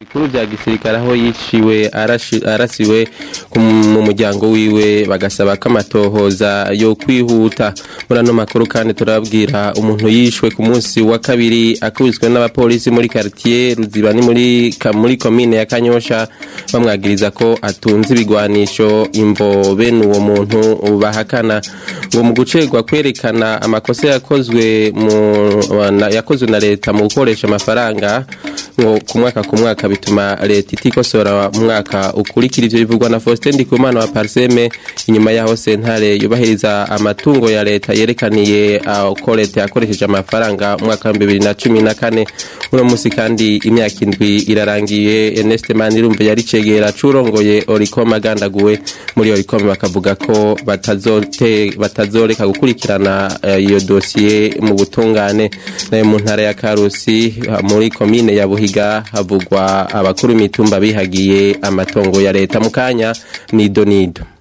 bikuru bya gisirikare aho yiciwe arasiwe mu muryango wiwe bagasaba ko amatohoza yo kwihuta muri ano makuru kandi turabwira umuntu yishwe ku munsi wa kabiri akubiswe n'abapolisi muri quartier ruziba ni muri muri ya Kanyosha bamwagiriza ko atunze ibigwanisho imbobe bene uwo muntu bahakana uwo mu gucegwa kwerekana amakosa yakozwe mu yakozwe na leta mu gukoresha amafaranga ngo ku mwaka ku mwaka bituma leta itikosora mu mwaka ukurikira ivyo bivugwa na Faustin Ndikumana wa Parseme inyuma yaho sentare yubahiriza amatungo ya leta yerekaniye uh, ko leta yakoresheje amafaranga mu mwaka wa 2014 uno musi kandi imyaka indwi irarangiye Ernest Manirumve yari cegera curongoye Oriko Magandaguwe muri Oriko bakavuga ko batazote batazoreka gukurikirana uh, iyo dosiye mu butungane nayo mu ntara ya Karusi uh, muri komine ya Buhiga havugwa abakuru imitumba bihagiye amatongo ya leta mu kanya nido nido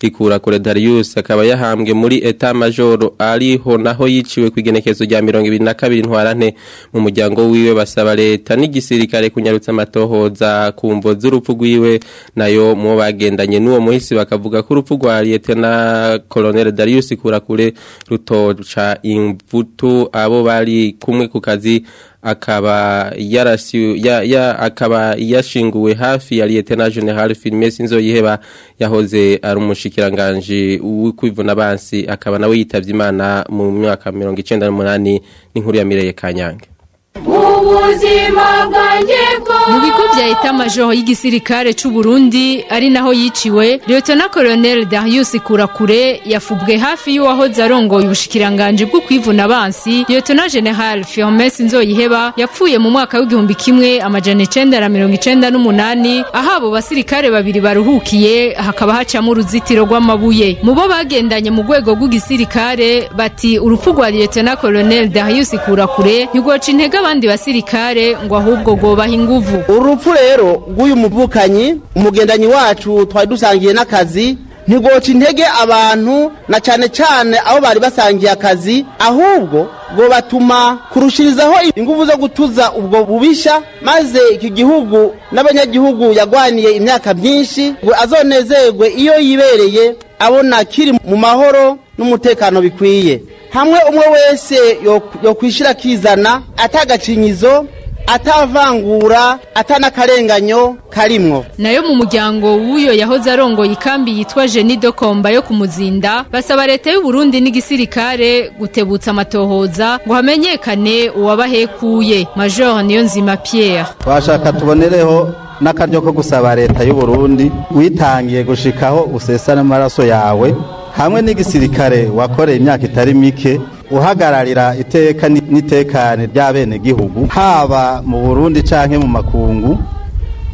ikura kure darius akaba yahambwe muri eta majoro ariho naho yiciwe ku igenekerezo rya mirongo ibiri na kabiri ntwarante mu muryango wiwe basaba leta n'igisirikare kunyarutsa amatohoza ku mvo z'urupfu rwiwe nayo mu bagendanye n'uwo muhisi bakavuga ko urupfu rwa liyete na Colonel Darius Kurakure rutoca imvutu abo bari kumwe ku kazi akaba yarasiu ya, ya akaba yashinguwe hafi ya Lieutenant General Filmes Nzoyiheba yahoze ari umushikiranganje w'ukwivuna bansi akaba nawe yitabye imana mu myaka 98 n'inkuru ya Mireye Kanyange mu bigo bya eta majoro y'igisirikare cy'u Burundi ari naho yiciwe Lieutenant Colonel Darius Kurakure yafubwe hafi y'uwahoze arongoye ubushikiranganje bwo kwivuna abansi na General Firmes Nzoyiheba yapfuye mu mwaka w'igihumbi kimwe amajana icenda na mirongo icyenda n'umunani aho abo basirikare babiri baruhukiye hakaba hacamo uruzitiro rw'amabuye mu bo bagendanye mu rwego rw'igisirikare bati urupfu rwa Lieutenant Colonel Darius Kurakure ntirwoca intega n'abandi basirikare ngo ahubwo gobaha inguvu urupfu rero rw'uyu muvukanyi umugendanyi wacu twari dusangiye n'akazi ntigoca intege abantu na cyane cyane abo bari basangiye akazi ahubwo ngo batuma kurushirizaho ingufu zo gutuza ubwo bubisha maze iki gihugu n'abanyagihugu yagwaniye imyaka myinshi ngo azonezerwe iyo yibereye abona kiri mu mahoro n'umutekano bikwiye hamwe umwe wese yokwishyira akizana atagacinyizo atavangura atanakarenganyo karimwo nayo mu muryango w'uyo yahoze arongoye ikambi yitwa Dokomba yo kumuzinda basaba leta y'u Burundi n'igisirikare gutebutsa amatohoza ngo hamenyekane uwabahekuye Major Niyonzima Pierre twashaka tubonereho n'akaryo ko gusaba leta y'u Burundi witangiye gushikaho usesa n'amaraso yawe hamwe n'igisirikare wakoreye imyaka itari mike uhagararira iteka n'itekane ry'abenegihugu haba mu burundi cyangwa mu makungu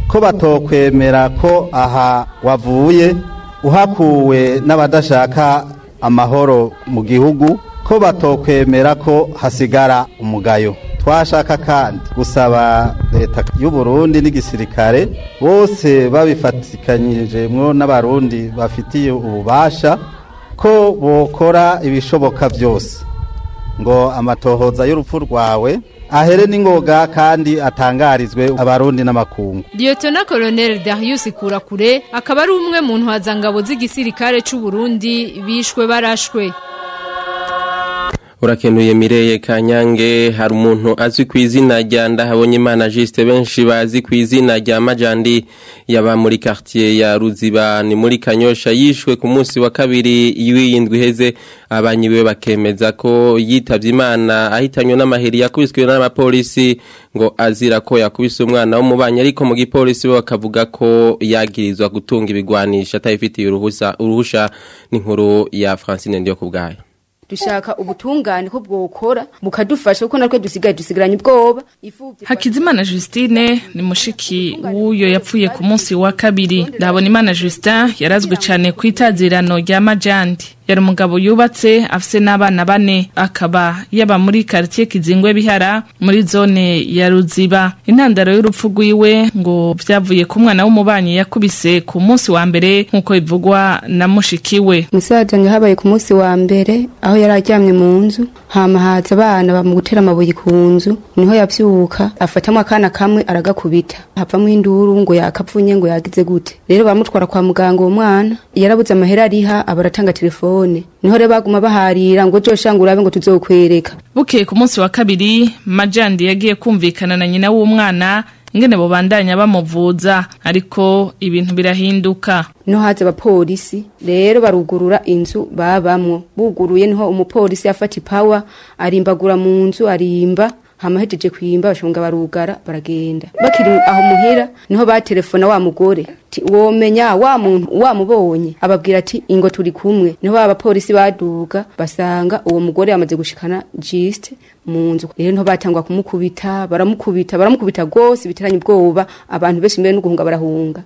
ko batokwemera ko aha wavuye uhakuwe n'abadashaka amahoro mu gihugu ko batokwemera ko hasigara umugayo twashaka kandi gusaba leta y'u Burundi n'igisirikare bose babifatikanyijemo n'abarundi bafitiye ububasha ko bokora ibishoboka byose ngo amatohoza y'urupfu rwawe ahere n'ingoga kandi atangarizwe abarundi n'amakungu Liyotona Colonel Darius Kurakure akaba ari umwe mu ntwazangabo z'igisirikare cy'u Burundi bishwe barashwe urakenuye mireye kanyange hari umuntu azwi ku izina rya ndahabonye jisite benshi bazi ku izina rya majandi yaba muri karitsiye ya ruziba ni muri kanyosha yishwe ku munsi wa kabiri w'iyindwi iheze abanyiwe bakemeza ko yitabye imana ahitanywe n'amaheri yakubiswe n'abapolisi ngo azira ko yakubise umwana w'umubanyi ariko mu gipolisi we bakavuga ko yagirizwa gutunga ibigwanisha atayifitiye uruhusa uruhusha n'inkuru ya francine ndiyo kubwayo dushaka ubutungane ko bwokora bukadufasha kuko natwe dusigaye dusigaranye ubwoba hakizimana Justine ni mushiki w'uyo yapfuye ku munsi wa kabiri ndabona imana Justin yarazwe cyane ku itazirano rya majandi yari umugabo yubatse afise n'abana bane akaba yaba muri karitsiye kizingwe bihara muri zone ya ruziba intandaro y'urupfu rwiwe ngo byavuye ku mwana w'umubanyi yakubise ku munsi wa mbere nk'uko bivugwa na mushikiwe musaza habaye ku munsi wa mbere aho yari aryamye mu nzu hamahaza abana bamugutera amabuye ku nzu niho yabyuka afatamo akana kamwe aragakubita havamo induru ngo yakapfunye ngo yagize gute rero bamutwara kwa muganga uwo mwana yarabuze amahera ariha abaratanga telefone telefone niho rero baguma baharira ngo joshanga urabe ngo tuzokwereka bukeye ku munsi wa kabiri majandi yagiye kumvikana na nyina w'umwana ingene bubandanya bamuvuza ariko ibintu birahinduka no haza abapolisi rero barugurura inzu babamwo buguruye niho umupolisi yafata ipawa arimbagura mu nzu arimba hama hejeje kuyimba bashonga barugara baragenda bakiri aho muhira niho batelefona wa mugore womenya wa muntu wamubonye ababwira ati ingo turi kumwe niho abapolisi baduga basanga uwo mugore yamaze gushikana jiste mu nzu rero niho batangwa kumukubita baramukubita baramukubita rwose bitaranye ubwoba abantu benshi mbere no guhunga barahunga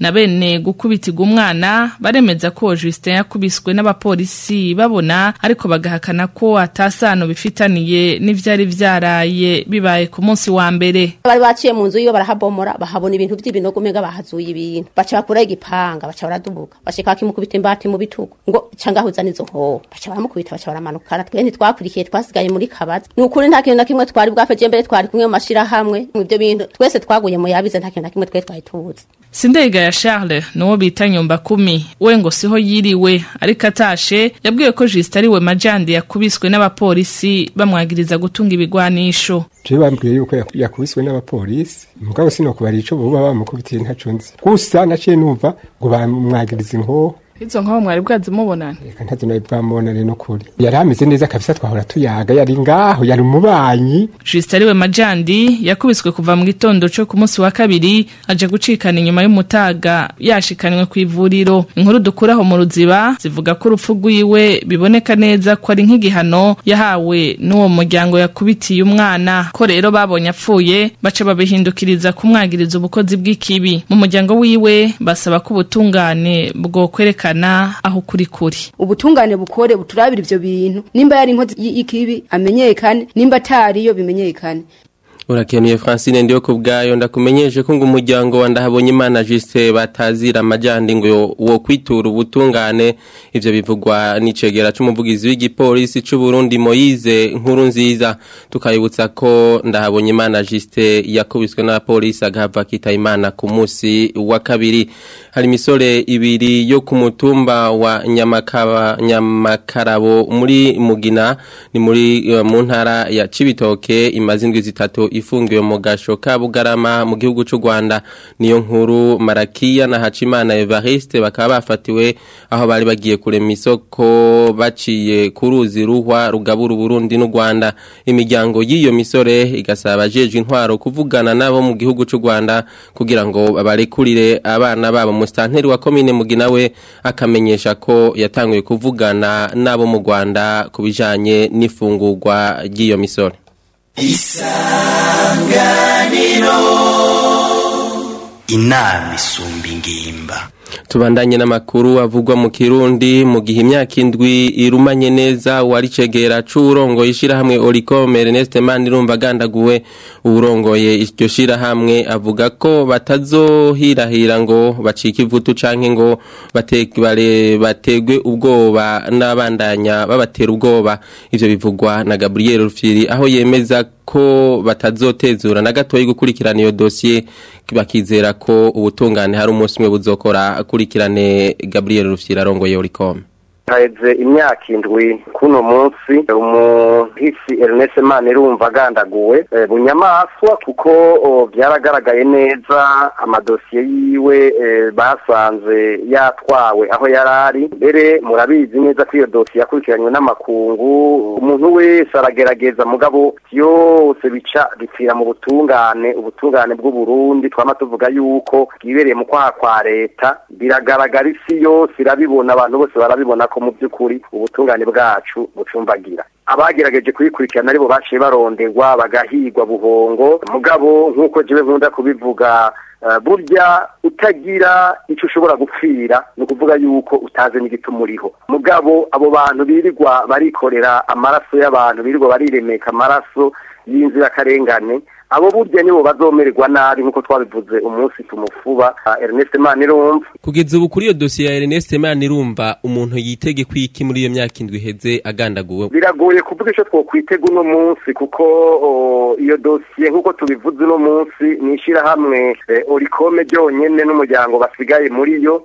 na bene gukubitiga umwana baremeza ko Justin yakubiswe n'abapolisi babona ariko bagahakana ko atasano bifitaniye n’ibyari vyaraye bibaye byabaye ku munsi wa mbere bari baciye mu nzu yiwe barahabomora bahabona ibintu by'ibinogo mega bahazuye ibintu baca bakura igipanga baca baradubuka bashika bakimukubita imbati mu bitugu ngo canga huzana izo nkoho baca baramukubita baca baramanukana twene twakurikiye twasigaye muri kabaza ni ukuri nta kintu na kimwe twari bwafeje mbere twari kumwe mu mashirahamwe mu byo bintu twese twaguye mu yabize nta kintu na kimwe twe twari tuzi sindega ya charles n'uwo bita nyumba kumi we ngo siho yiriwe ariko atashe yabwiwe ko jisita ariwe majandi yakubiswe n'abapolisi bamwagiriza gutunga ibigwanisho je bambwiye yuko yakubiswe n'abapolisi mugabo sinokubara icyo buba bamukubitiye ntacunzi gusa naciye numva ngo bamwagiriza inkoho izo nk'aho mwari bwaze mubonana reka ntabyo nawe twamubonane no kuri yari ameze neza kabisa twahora tuyaga yari ngaho yari umubanyi jisita ariwe majandi yakubiswe kuva mu gitondo cyo ku munsi wa kabiri aja gucikana inyuma y'umutaga yashikanwe ku ivuriro inkuru dukuraho mu ruziba zivuga ko urupfu rwiwe biboneka neza ko ari nk'igihano yahawe n'uwo muryango yakubitiye umwana ko rero babonye apfuye baca babihindukiriza kumwagiriza ubukozi bw'ikibi mu muryango wiwe basaba ko ubutungane bwo kwerekana yerekana aho kuri kuri ubutungane bukore buturabira ibyo bintu nimba yari inkozi y'ikibi amenyekane nimba atari yo bimenyekane urakeneye francine ndi ku bwayo ndakumenyeshe ko ngo umuryango wa ndahabonye imana jise batazira amajyandi ngo wo kwitura ubutungane ibyo bivugwa n'icegera cy'umuvugizi w'igipolisi cy'u Burundi Moyize nkuru nziza tukayibutsa ko ndahabonye imana jise yakubiswe n'abapolisi agahava akita imana ku munsi wa kabiri hari imisore ibiri yo ku mutumba wa nyamakaba nyamakarabo muri mugina ni muri eh, mu ntara ya Cibitoke imaze indwi zitatu ifungiwe mu gasho ka bugarama mu gihugu cy'u Rwanda niyo nkuru Marakiya na Hacimana Evariste bakaba bafatiwe aho bari bagiye kurema isoko baciye ku ruzi ruhwa rugabura Burundi n'u Rwanda imiryango y'iyo misore igasaba ajeje intwaro kuvugana nabo mu gihugu cy'u Rwanda kugira ngo babarekurire abana babo mustanteri wa komine we akamenyesha ko yatanguye kuvugana nabo mu Rwanda kubijanye n'ifungurwa ry'iyo misore isa isanganiro inama isumba ingimba tubandanye n'amakuru avugwa mu kirundi mu gihe imyaka indwi irumanye neza wari cegera c'uwurongo ishirahamwe oricome Ernest Manirumva agandaguwe uwurongoye iryo shirahamwe avuga ko batazohirahira ngo bacike ivutu canke ngo bategwe ubwoba n'abandanya babatera ubwoba ivyo bivugwa na Gabriel Rufiri aho yemeza ko batazotezura na gatoyi gukurikirana iyo dosiye bakizera ko ubutungane hari umunsi umwe buzokora akurikirane Gabriel Rufyira arongoye Oricom haheze imyaka indwi kuno munsi umuhisi Ernest Manirumva agandaguwe eh, bunyamaswa kuko byaragaragaye neza amadosiye yiwe eh, basanze yatwawe aho yarari mbere murabizi neza ko iyo dosiye yakurikiranywe n'amakungu umuntu wese aragerageza mugabo byose bica bipfira mu butungane ubutungane bw'uburundi twama tuvuga yuko bwibereye mu kwaha kwa leta biragaragara isi yose irabibona abantu bose barabibona ko mu by'ukuri ubutungane bwacu bucumbagira abagerageje kuyikurikirana aribo baciye baronderwa bagahigwa buhongo mugabo nk'uko jiwe nkunda kubivuga eh, burya utagira icyo ushobora gupfira ni ukuvuga yuko utazi n'igituma uriho mugabo abo bantu birirwa barikorera amaraso y'abantu birirwa bariremeka amaraso y'inzirakarengane abo burya nibo bazomererwa nabi nk'uko twabivuze umunsi tumufuba ah, Ernest Manirumva kugeza ubu kuri iyo dosiye ya Ernest Manirumva umuntu yitege kwiki muri iyo myaka indwi iheze agandaguwe biragoye kuvuga icyo twokwitega uno munsi kuko iyo dosiye nk'uko tubivuze uno munsi ni ishyirahamwe eh, orikome ryonyine n'umuryango basigaye muri yo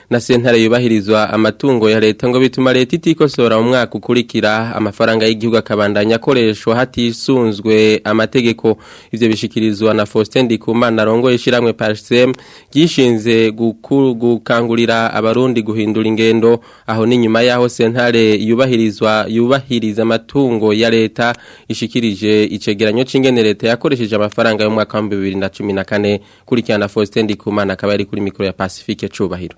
na sentare yubahirizwa amatungo ya leta ngo bituma leta itikosora mu mwaka ukurikira amafaranga y'igihugu akabandanya akoreshwa hatisunzwe amategeko ibyo bishikirizwa na Faustin Ndikumana rongoye ishiramwe PASEM gishinze gukangurira abarundi guhindura ingendo aho ni nyuma yaho sentare yubahirizwa yubahiriza amatungo ya leta ishikirije icegeranyo c'ingene leta yakoresha yakoresheje amafaranga y'umwaka wa 2014 kurikirana Faustin Ndikumana akaba yari kuri mikro ya Pacifique cyubahiro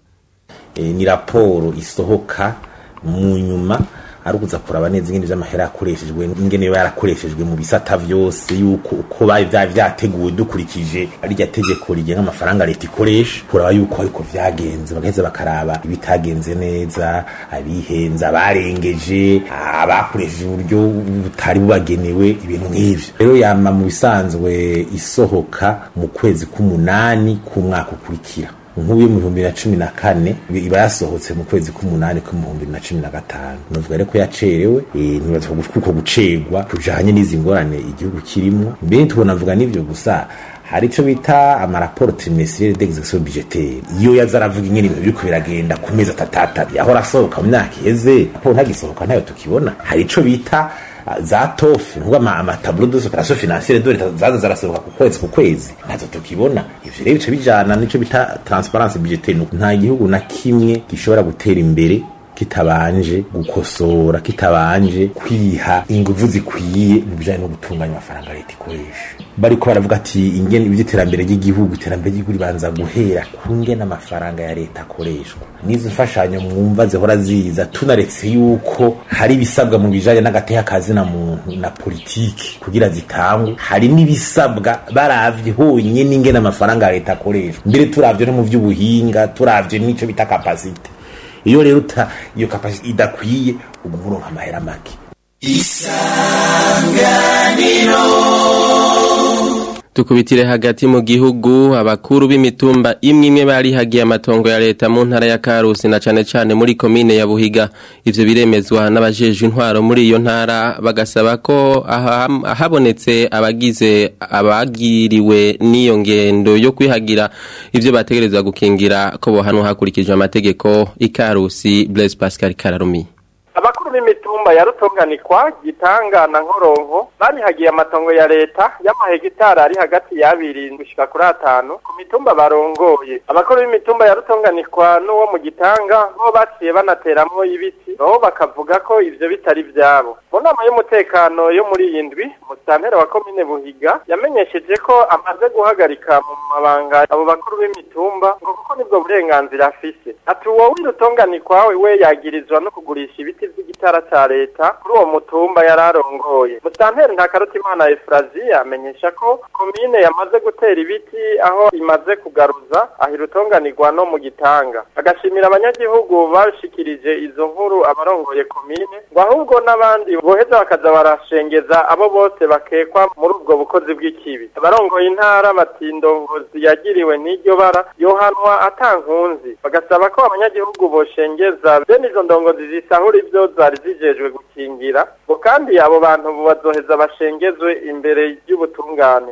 eh, ni raporo isohoka mu nyuma ari ukuza kuraba neza ingene vy'amahera yakoreshejwe ingene biba yarakoreshejwe mu bisata byose yuko uko byateguwe vyari vyateguwe dukurikije rya tegeko rigena amafaranga leta ikoresha kuraba yuko ariko byagenze bagaheza bakaraba ibitagenze neza abihenza barengeje abakoresheje uburyo butari bubagenewe ibintu nk'ivyo rero yama mu bisanzwe isohoka mu kwezi k'umunani k'umwaka ukurikira nk'ubu yo mu bihumbi na cumi na kane iba yasohotse mu kwezi k'umunani ko mu bihumbi na cumi na gatanu nuvuga rero ko yacerewe e, ntibaza kuko gucerwa kujanye n'izi ngorane igihugu kirimo mbere tubona vuga n'ivyo gusa hari icyo bita amaraporo tirimisiyeri degizegisiyo bijeteri iyo yaza aravuga nyine ibintu biri biragenda ku mezi atatu atatu yahora asohoka mu myaka iheze raporo ntagisohoka ntayo tukibona hari icyo bita za tofu ni ukuvuga amataburo duso taraso finansiyere dore zaza zarasohoka ku kwezi ku kwezi ntazo tukibona ivyo rero bica bijana nicyo bita transparency budgetaire nta gihugu na kimwe gishobora gutera imbere kitabanje gukosora kitabanje kwiha ingufu zikwiye mu bijyanye no gutunganya amafaranga leta ikoresha bariko baravuga ati ingene iby'iterambere ry'igihugu iterambere ry'igihugu ribanza guhera ku ngene amafaranga ya leta akoreshwa n'izo mfashanyo mwumva zihora ziza tunaretse yuko hari ibisabwa mu bijanye n'agateha kazi na muntu na politiki kugira zitangwe hari n'ibisabwa baravye honyene ingene amafaranga ya leta akoreshwa mbere turabyo no mu vy'ubuhinga turavye n'ico bita kapasite iyo rero iyo kapasite idakwiye uba umuronka amahera make isanganiro tukubitire hagati mu gihugu abakuru b'imitumba imwe imwe barihagiye amatongo ya leta mu ntara ya Karusi na cane cane muri komine ya Buhiga ibyo biremezwa n'abajeje intwaro muri iyo ntara bagasaba ko ahabonetse abagize abagiriwe n'iyo ngendo yo kwihagira ibyo bategereza gukingira ko hano hakurikijwe amategeko ikarusi Blaise Pascal Kararumi abakuru b'imitumba ya rutunganikwa gitanga na nkoronko barihagiye amatongo ya leta y'amahegitari ari hagati y'abirindwi gushika kuri atanu ku mitumba barongoye abakuru b'imitumba ya rutunganikwa n'uwo mu gitanga bo baciye banateramo ibiti nabo bakavuga ko ibyo bitari vyabo mu nama y'umutekano yo muri iyi ndwi musitantera wa komine buhiga yamenyesheje ko amaze guhagarika mu mabanga abo bakuru b'imitumba ngo kuko nibwo burenganzira afise ati uwo w'irutunganikwa we yagirizwa no kugurisha ibiti bw'igitara cya leta kuri uwo mutumba yari arongoye musitanteri ntakarutimana efuraziya amenyesha ko komine yamaze gutera ibiti aho imaze kugaruza ahirutonganirwa no mu gitanga agashimira abanyagihugu bashikirije izo nkuru abarongoye komine ngo ahubwo n'abandi boheza bakaza barashengeza abo bose bakekwa muri ubwo bukozi bw'ikibi abarongoye intara batindongozi yagiriwe n'iryo bara yohanwa atankunzi bagasaba ko abanyagihugu boshengeza bene izo ndongozi zisahura ibyo byo zari zijejwe gukingira ngo kandi abo bantu bazoheza bashengezwe imbere y'ubutungane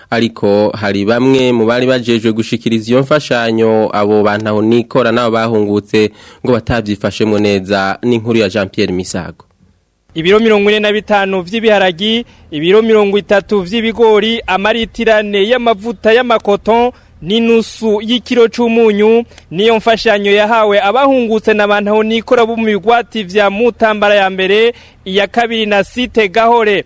ariko hari bamwe mu bari bajejwe gushikiriza iyo mfashanyo abo bantu aho nikora nabo bahungutse ngo batabyifashemo neza n'inkuru ya Jean Pierre Misago ibiro mirongo ine na bitanu by'ibiharagi ibiro mirongo itatu by'ibigori amaritirane y'amavuta y'amakoton n'inusu y'ikiro cy'umunyu niyo mfashanyo yahawe abahungutse na bantu nikora bo mu bigwati bya mutambara ya mbere iya kabiri na site gahore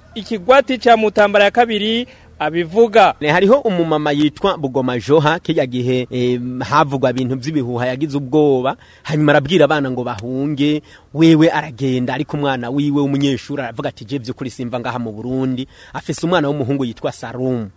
ikigwati cya mutambara ya kabiri abivuga hariho umumama yitwa bugoma joha kiriya gihe eh, havugwa ibintu by'ibihuha yagize ubwoba hanyuma arabwira abana ngo bahunge wewe aragenda ariko umwana wiwe w'umunyeshuri aravuga ati jebye kuri simba ngaha mu burundi afise umwana w'umuhungu yitwa sarumu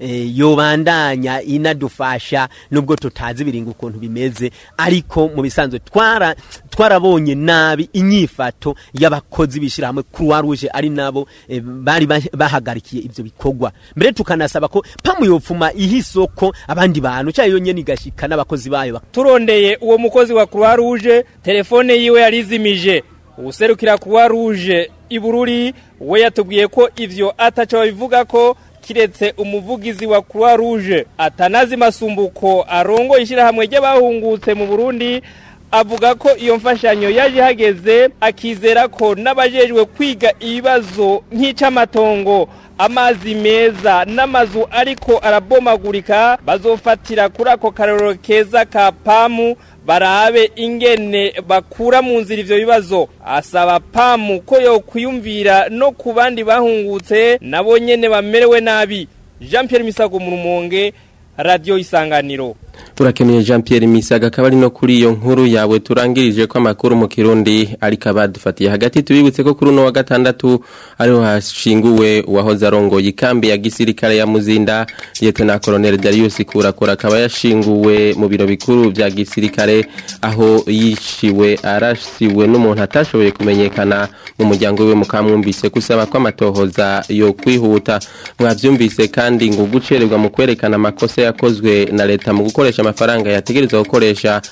eh, yobandanya ina baradufasha nubwo tutazi ibiringo ukuntu bimeze ariko mu bisanzwe twarabonye nabi inyifato y'abakozi bishyirahamwe croix rouge ari nabo eh, bari bahagarikiye ibyo bikorwa mbere tukanasaba ko pamu yopfuma iha isoko abandi bantu cyangwa iyo nyine igashika n'abakozi bayo turondeye uwo mukozi wa croix rouge telefone yiwe yarizimije uwuserukira croix rouge ibururi we yatubwiye ko ibyo ataco bivuga ko kiretse umuvugizi wa croix rouge atanazi masumbuko arongo ishyirahamwe ry'abahungutse mu burundi avuga ko iyo mfashanyo yaje ihageze akizera ko n'abajejwe kwiga ibibazo nk'icy'amatongo amazi meza n'amazu ariko arabomagurika bazofatira kuri ako Karoro keza ka pamu barabe ingene bakura mu nzira ivyo bibazo asaba pamu ko yo kuyumvira no ku bandi bahungutse nabo nyene bamerewe nabi Jean Pierre Misago mu Rumonge Radio Isanganiro turakeneye jean Pierre misaga akaba ari no kuri iyo nkuru yawe turangirije ko amakuru mu kirundi ariko abadufatiye hagati tubibutse ko kuri uno wa gatandatu ariho hashinguwe uwahoze arongoye ikambi ya gisirikare ya muzinda ndetse na koroneri darius kurakora akaba yashinguwe mu biro bikuru bya gisirikare aho yishiwe arasiwe n'umuntu atashoboye kumenyekana mu muryango we mukamwumvise gusaba ko amatohoza yo kwihuta mwabyumvise kandi ngo gucererwa mu kwerekana amakosa yakozwe na leta mu gukora gukoresha amafaranga yategerezwa gukoresha